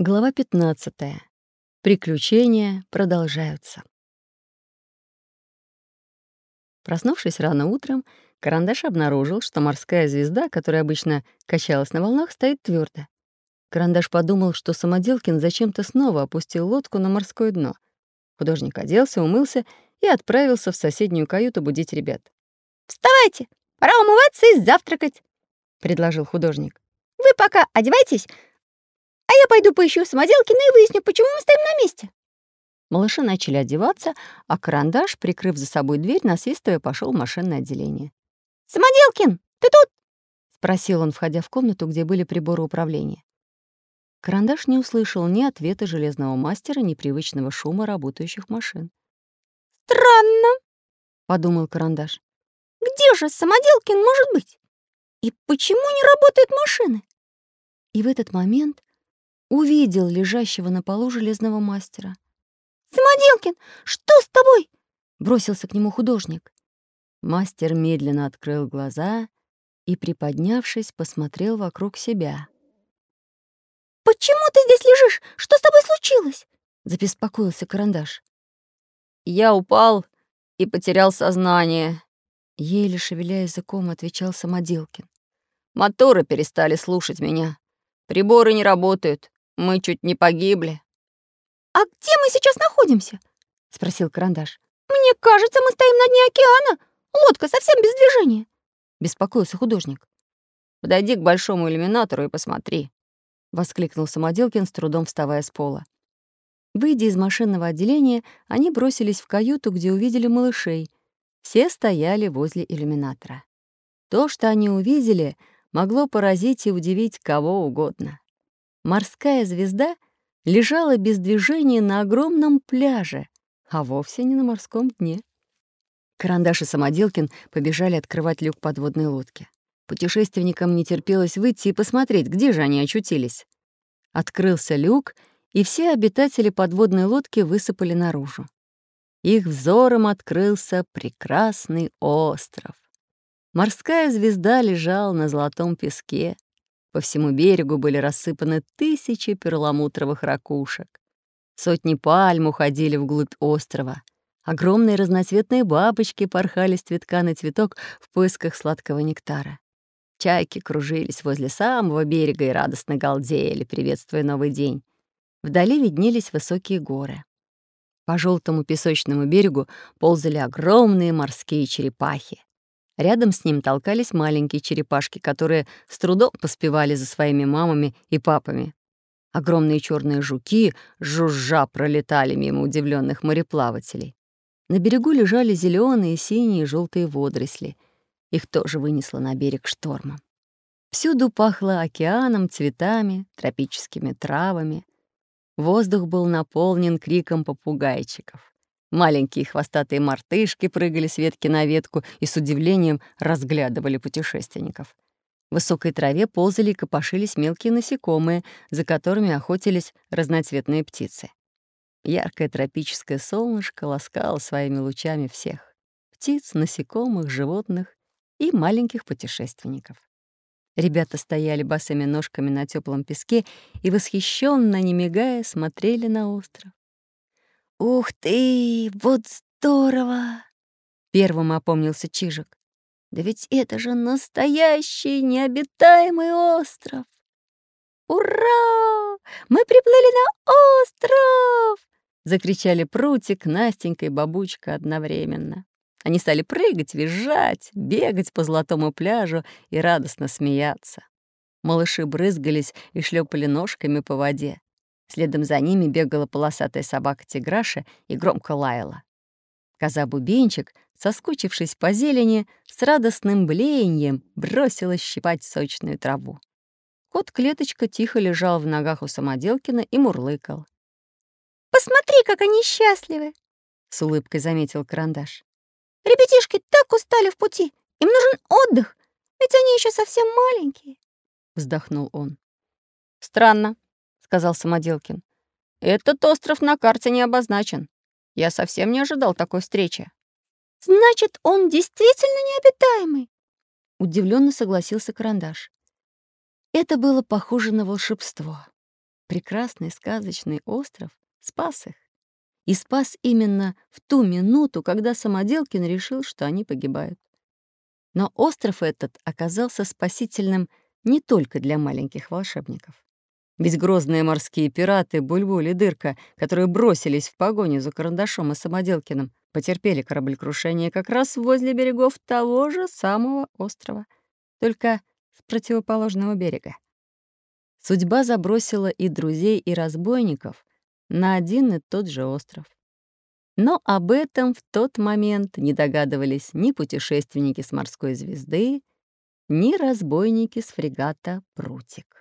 Глава 15. Приключения продолжаются. Проснувшись рано утром, Карандаш обнаружил, что морская звезда, которая обычно качалась на волнах, стоит твердо. Карандаш подумал, что Самоделкин зачем-то снова опустил лодку на морское дно. Художник оделся, умылся и отправился в соседнюю каюту будить ребят. «Вставайте! Пора умываться и завтракать!» — предложил художник. «Вы пока одевайтесь, а я пойду поищу Самоделкина и выясню, почему мы стоим на месте». Малыши начали одеваться, а карандаш, прикрыв за собой дверь, насвистывая, пошел в машинное отделение. «Самоделкин, ты тут?» — спросил он, входя в комнату, где были приборы управления. Карандаш не услышал ни ответа железного мастера, ни привычного шума работающих машин. «Странно», — подумал Карандаш. «Где же Самоделкин может быть? И почему не работают машины?» И в этот момент увидел лежащего на полу железного мастера. «Самоделкин, что с тобой?» — бросился к нему художник. Мастер медленно открыл глаза и, приподнявшись, посмотрел вокруг себя. «Почему ты здесь лежишь? Что с тобой случилось?» — забеспокоился карандаш. «Я упал и потерял сознание», — еле шевеля языком отвечал Самоделкин. «Моторы перестали слушать меня. Приборы не работают. Мы чуть не погибли. «А где мы сейчас находимся?» — спросил Карандаш. «Мне кажется, мы стоим на дне океана. Лодка совсем без движения», — беспокоился художник. «Подойди к большому иллюминатору и посмотри», — воскликнул Самоделкин, с трудом вставая с пола. Выйдя из машинного отделения, они бросились в каюту, где увидели малышей. Все стояли возле иллюминатора. То, что они увидели, могло поразить и удивить кого угодно. Морская звезда лежала без движения на огромном пляже, а вовсе не на морском дне. Карандаш и Самоделкин побежали открывать люк подводной лодки. Путешественникам не терпелось выйти и посмотреть, где же они очутились. Открылся люк, и все обитатели подводной лодки высыпали наружу. Их взором открылся прекрасный остров. Морская звезда лежала на золотом песке, по всему берегу были рассыпаны тысячи перламутровых ракушек. Сотни пальм уходили вглубь острова. Огромные разноцветные бабочки порхали с цветка на цветок в поисках сладкого нектара. Чайки кружились возле самого берега и радостно галдели, приветствуя новый день. Вдали виднелись высокие горы. По желтому песочному берегу ползали огромные морские черепахи. Рядом с ним толкались маленькие черепашки, которые с трудом поспевали за своими мамами и папами. Огромные черные жуки жужжа пролетали мимо удивленных мореплавателей. На берегу лежали зеленые, синие и желтые водоросли. Их тоже вынесло на берег штормом. Всюду пахло океаном, цветами, тропическими травами. Воздух был наполнен криком попугайчиков. Маленькие хвостатые мартышки прыгали с ветки на ветку и с удивлением разглядывали путешественников. В высокой траве ползали и копошились мелкие насекомые, за которыми охотились разноцветные птицы. Яркое тропическое солнышко ласкало своими лучами всех — птиц, насекомых, животных и маленьких путешественников. Ребята стояли босыми ножками на теплом песке и, восхищенно, не мигая, смотрели на остров. «Ух ты, вот здорово!» Первым опомнился Чижик. «Да ведь это же настоящий необитаемый остров!» «Ура! Мы приплыли на остров!» Закричали Прутик, Настенька и Бабучка одновременно. Они стали прыгать, визжать, бегать по золотому пляжу и радостно смеяться. Малыши брызгались и шлепали ножками по воде. Следом за ними бегала полосатая собака Тиграша и громко лаяла. Коза-бубенчик, соскучившись по зелени, с радостным блеянием бросилась щипать сочную траву. Кот-клеточка тихо лежал в ногах у самоделкина и мурлыкал. «Посмотри, как они счастливы!» — с улыбкой заметил карандаш. «Ребятишки так устали в пути! Им нужен отдых, ведь они еще совсем маленькие!» — вздохнул он. «Странно», сказал Самоделкин. «Этот остров на карте не обозначен. Я совсем не ожидал такой встречи». «Значит, он действительно необитаемый?» Удивленно согласился Карандаш. Это было похоже на волшебство. прекрасный сказочный остров спас их. И спас именно в ту минуту, когда Самоделкин решил, что они погибают. Но остров этот оказался спасительным не только для маленьких волшебников. Ведь грозные морские пираты Бульбуль и Дырка, которые бросились в погоню за Карандашом и Самоделкиным, потерпели кораблекрушение как раз возле берегов того же самого острова, только с противоположного берега. Судьба забросила и друзей, и разбойников на один и тот же остров. Но об этом в тот момент не догадывались ни путешественники с морской звезды, ни разбойники с фрегата «Прутик».